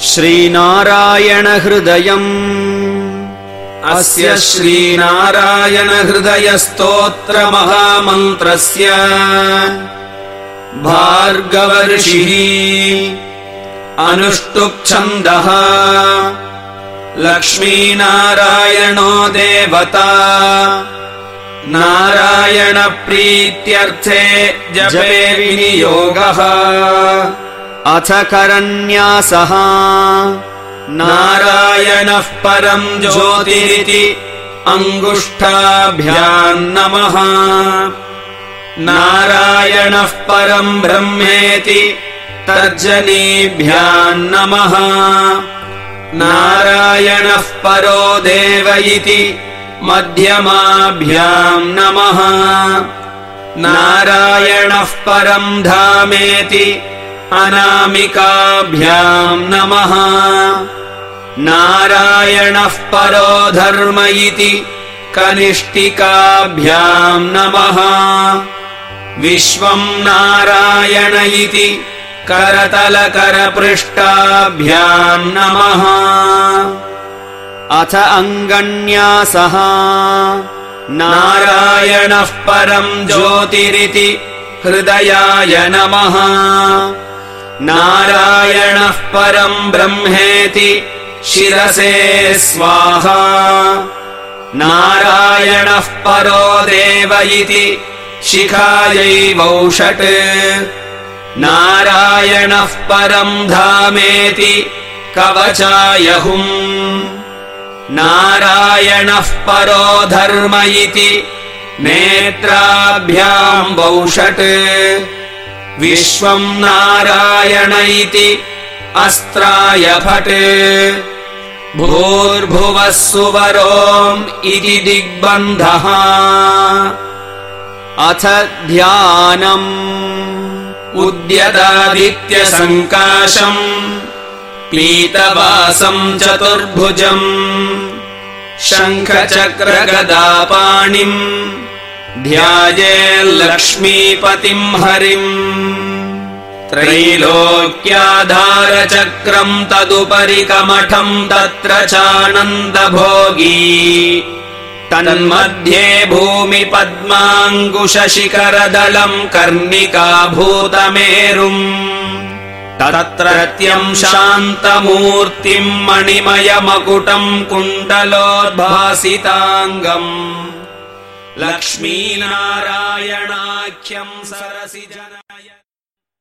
श्रीनारायणहृदयम् अस्य श्रीनारायणहृदयस्तोत्रमहामन्त्रस्य भार्गवर्षिः अनुष्टुप्छन्दः। लक्ष्मीनारायणो देवता। नारायणप्रीत्यर्थे जपे विनियोगः अथ करन्यासः। नारायणः परम् ज्योतिरिति अङ्गुष्ठाभ्यान्नमः नारायणः परम् ब्रह्मेति तर्जनीभ्यान्नमः नारायणः परो देव इति मध्यमाभ्याम् नमः। नारायणः परम् धामेति अनामिकाभ्याम् नमः। नारायणः परो धर्म इति कनिष्ठिकाभ्याम् नमः। विश्वम् नारायण इति करतलकरपृष्ठाभ्याम् नमः। अथ अङ्गन्यासः। नारायणः परम् ज्योतिरिति हृदयाय नमः नारायणः परम् ब्रह्मेति शिरसे स्वाहा। नारायणः परो देव इति शिखायैवौषट्। नारायणः परम् धामेति कवचायहुम्। नारायणः परो धर्म इति नेत्राभ्याम् वौषट् विश्वम् नारायण इति अस्त्राय फट्। भूर्भुवः सुवरोम् इति दिग्बन्धः। अथ ध्यानम् उद्यदादित्यसङ्काशम् पीतवासम् चतुर्भुजम् शङ्खचक्रगदापाणिम् ध्यायेल्लक्ष्मीपतिम् हरिम् त्रैलोक्याधारचक्रम् तदुपरि कमठम् तत्र चानन्दभोगी। तन्मध्ये भूमिपद्माङ्कुशशिखरदलम् कर्णिकाभूतमेरुम् तत्रत्यम् शान्तमूर्तिम् मणिमयमकुटम् कुण्डलोद्भासिताङ्गम् लक्ष्मीनारायणाख्यम् सरसि जनाय